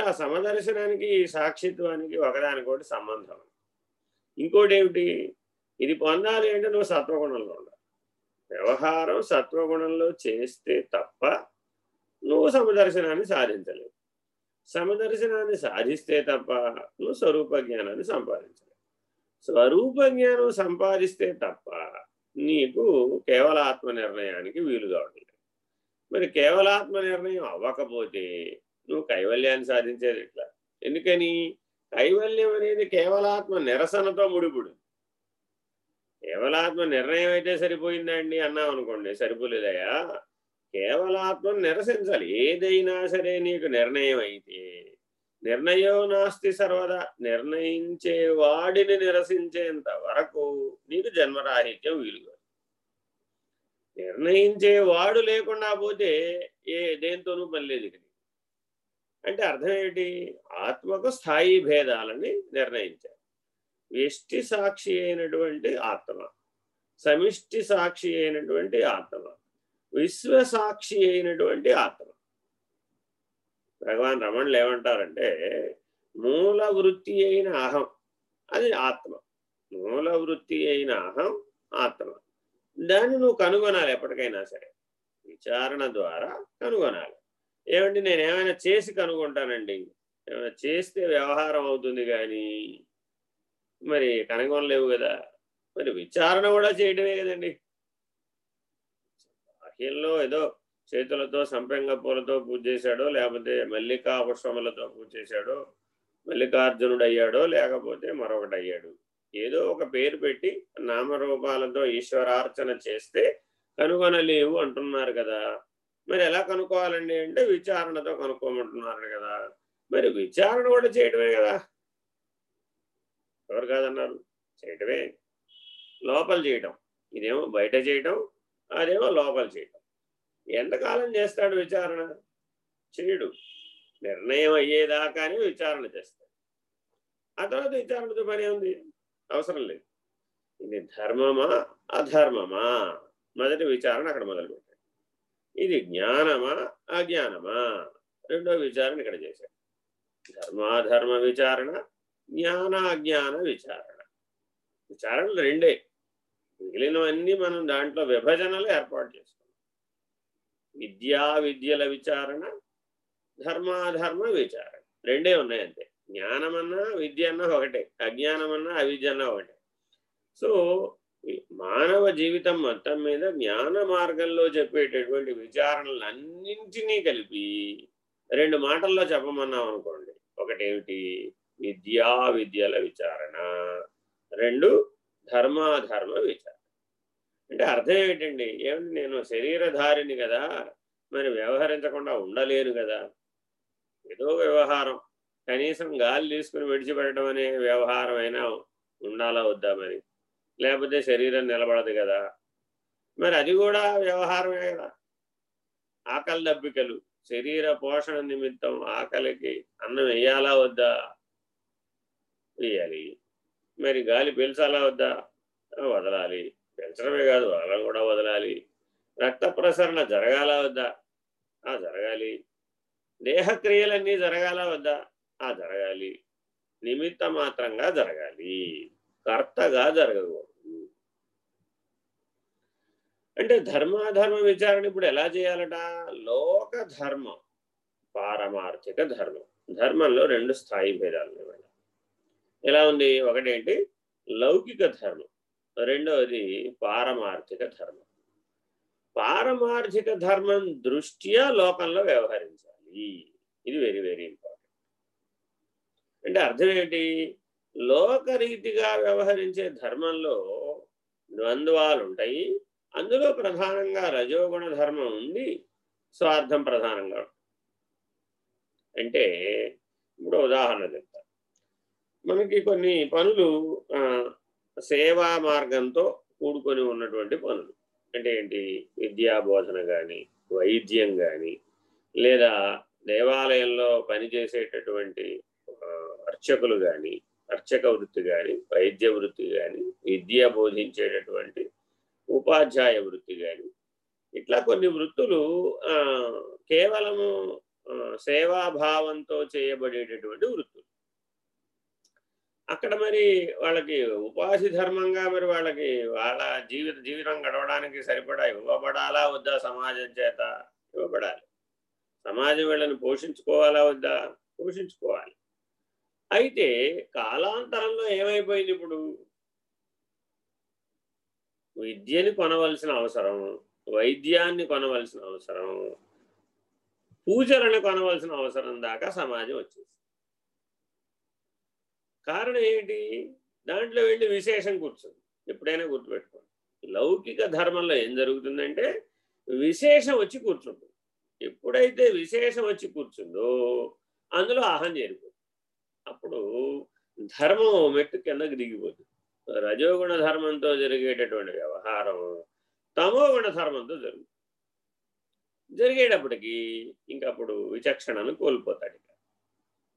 ఆ సమదర్శనానికి ఈ సాక్షిత్వానికి ఒకదానికోటి సంబంధం. ఇంకోటి ఏమిటి? ఇది పొందాలి అంటే నువ్వు సత్వగుణంలో ఉండాలి. వ్యవహారం సత్వగుణంలో చేస్తే తప్ప నువ్వు సమదర్శనాన్ని సాధించలేవు. సమదర్శనాన్ని సాధిస్తే తప్ప నువ్వు స్వరూప జ్ఞానాన్ని సంపాదించలేవు. స్వరూప జ్ఞానం సంపాదిస్తే తప్ప నీకు కేవలాత్మ నిర్ణయానికి వీలు కావట్లేదు మరి కేవలాత్మ నిర్ణయం అవ్వకపోతే నువ్వు కైవల్యాన్ని సాధించేది ఎట్లా? ఎందుకని? కైవల్యం అనేది కేవలాత్మ నిరసనతో ముడిపుడు. కేవలాత్మ నిర్ణయం అయితే సరిపోయిందండి అన్నాం అనుకోండి సరిపోలేదయా కేవలాత్మ నిరసించాలి. ఏదైనా సరే నీకు నిర్ణయం అయితే నిర్ణయం నాస్తి సర్వదా. నిర్ణయించే వాడిని నిరసించేంత వరకు నీకు జన్మరాహిత్యం వీలుగా. నిర్ణయించే వాడు లేకుండా పోతే ఏ దేంతోనూ పని లేదు ఇక్కడ అంటే అర్థం ఏంటి? ఆత్మకు స్థాయి భేదాలని నిర్ణయించారు. వ్యష్టి సాక్షి అయినటువంటి ఆత్మ సమిష్టి సాక్షి అయినటువంటి ఆత్మ విశ్వసాక్షి అయినటువంటి ఆత్మ. భగవాన్ రమణులు ఏమంటారంటే మూల వృత్తి అయిన అహం అది ఆత్మ. మూల వృత్తి అయిన అహం ఆత్మ. దాన్ని నువ్వు కనుగొనాలి ఎప్పటికైనా సరే. విచారణ ద్వారా కనుగొనాలి. ఏమండి నేను ఏమైనా చేసి కనుగొంటానండి. ఏమైనా చేస్తే వ్యవహారం అవుతుంది కానీ మరి కనుగొనలేవు కదా. మరి విచారణ కూడా చేయడమే కదండి. బాహ్యంలో ఏదో చేతులతో సంపెంగ పూలతో పూజ చేశాడో లేకపోతే మల్లికా పుష్పములతో పూజ చేశాడో మల్లికార్జునుడు అయ్యాడో లేకపోతే మరొకటి అయ్యాడు ఏదో ఒక పేరు పెట్టి నామరూపాలతో ఈశ్వరార్చన చేస్తే కనుగొనలేవు అంటున్నారు కదా. మరి ఎలా కనుక్కోవాలండి అంటే విచారణతో కనుక్కోమంటున్నారు కదా. మరి విచారణ కూడా చేయటమే కదా. ఎవరు కాదన్నారు? చేయటమే. లోపల చేయటం. ఇదేమో బయట చేయటం అదేమో లోపల చేయటం. ఎంతకాలం చేస్తాడు విచారణ? చేయడు. నిర్ణయం అయ్యేదాకానే విచారణ చేస్తాడు. ఆ తర్వాత విచారణతో పని ఉంది అవసరం లేదు. ఇది ధర్మమా? అధర్మమా? మొదటి విచారణ అక్కడ మొదలుపెట్టాడు ఇది జ్ఞానమా అజ్ఞానమా? రెండో విచారణ ఇక్కడ చేశాడు. ధర్మాధర్మ విచారణ జ్ఞానాజ్ఞాన విచారణ. విచారణలు రెండే. మిగిలినవన్నీ మనం దాంట్లో విభజనలు ఏర్పాటు చేసుకున్నాం. విద్యా విద్యల విచారణ ధర్మాధర్మ విచారణ. రెండే ఉన్నాయి అంతే. జ్ఞానమన్నా విద్య అన్నా ఒకటే. అజ్ఞానమన్నా అవిద్య అన్నా ఒకటే. సో మానవ జీవితం మొత్తం మీద జ్ఞాన మార్గంలో చెప్పేటటువంటి విచారణలన్నింటినీ కలిపి రెండు మాటల్లో చెప్పమన్నాం అనుకోండి. ఒకటేమిటి? విద్యా విద్యల విచారణ. రెండు ధర్మాధర్మ విచారణ. అంటే అర్థం ఏంటండి ఏమిటి? నేను శరీరధారిని కదా. మరి వ్యవహరించకుండా ఉండలేను కదా. ఏదో వ్యవహారం. కనీసం గాలి తీసుకుని విడిచిపెట్టడం అనే వ్యవహారం అయినా ఉండాలా వద్దా మరి? లేకపోతే శరీరం నిలబడదు కదా. మరి అది కూడా వ్యవహారమే కదా. ఆకలి దబ్బికలు శరీర పోషణ నిమిత్తం ఆకలికి అన్నం వేయాలా వద్దా? వేయాలి. మరి గాలి పీల్చాలా వద్దా? వదలాలి. పెంచడమే కాదు వదలం కూడా వదలాలి. రక్త ప్రసరణ జరగాల వద్దా? ఆ జరగాలి. దేహక్రియలన్నీ జరగాల వద్దా? ఆ జరగాలి. నిమిత్త మాత్రంగా జరగాలి. కర్తగా జరగకూడదు. అంటే ధర్మాధర్మ విచారణ ఇప్పుడు ఎలా చేయాలట? లోక ధర్మం పారమార్థిక ధర్మం. ధర్మంలో రెండు స్థాయి భేదాలు ఉన్నాయి ఎలా ఉంది? ఒకటేంటి? లౌకిక ధర్మం. రెండవది పారమార్థిక ధర్మం. పారమార్థిక ధర్మం దృష్ట్యా లోకంలో వ్యవహరించాలి. ఇది వెరీ వెరీ ఇంపార్టెంట్ అంటే అర్థం ఏంటి? లోకరీతిగా వ్యవహరించే ధర్మంలో ద్వంద్వాలు ఉంటాయి అందులో ప్రధానంగా రజోగుణ ధర్మం ఉంది స్వార్థం ప్రధానంగా అంటే ఇప్పుడు ఉదాహరణ చెప్తా. మనకి కొన్ని పనులు సేవా మార్గంతో కూడుకొని ఉన్నటువంటి పనులు. అంటే ఏంటి? విద్యా బోధన కానీ వైద్యం కానీ లేదా దేవాలయంలో పనిచేసేటటువంటి అర్చకులు కానీ అర్చక వృత్తి కానీ వైద్య వృత్తి కానీ విద్య బోధించేటటువంటి ఉపాధ్యాయ వృత్తి కానీ ఇట్లా కొన్ని వృత్తులు కేవలము సేవాభావంతో చేయబడేటటువంటి వృత్తులు. అక్కడ మరి వాళ్ళకి ఉపాధి ధర్మంగా మరి వాళ్ళకి వాళ్ళ జీవిత జీవితం గడవడానికి సరిపడా ఇవ్వబడాలా వద్దా సమాజం చేత? ఇవ్వబడాలి. సమాజం వీళ్ళని పోషించుకోవాలా వద్దా? పోషించుకోవాలి. అయితే కాలాంతరంలో ఏమైపోయింది ఇప్పుడు? విద్యని కొనవలసిన అవసరం వైద్యాన్ని కొనవలసిన అవసరం పూజలను కొనవలసిన అవసరం దాకా సమాజం వచ్చేసి కారణం ఏంటి దాంట్లో వెళ్ళి విశేషం కూర్చుంది. ఎప్పుడైనా గుర్తుపెట్టుకోండి. లౌకిక ధర్మంలో ఏం జరుగుతుందంటే విశేషం వచ్చి కూర్చుంటుంది. ఎప్పుడైతే విశేషం వచ్చి కూర్చుందో అందులో అహం చేరిపోతుంది. అప్పుడు ధర్మం మెట్టు కిందకి దిగిపోతుంది. రజోగుణ ధర్మంతో జరిగేటటువంటి వ్యవహారం తమోగుణ ధర్మంతో జరుగుతుంది. జరిగేటప్పటికీ ఇంకప్పుడు విచక్షణను కోల్పోతాడు.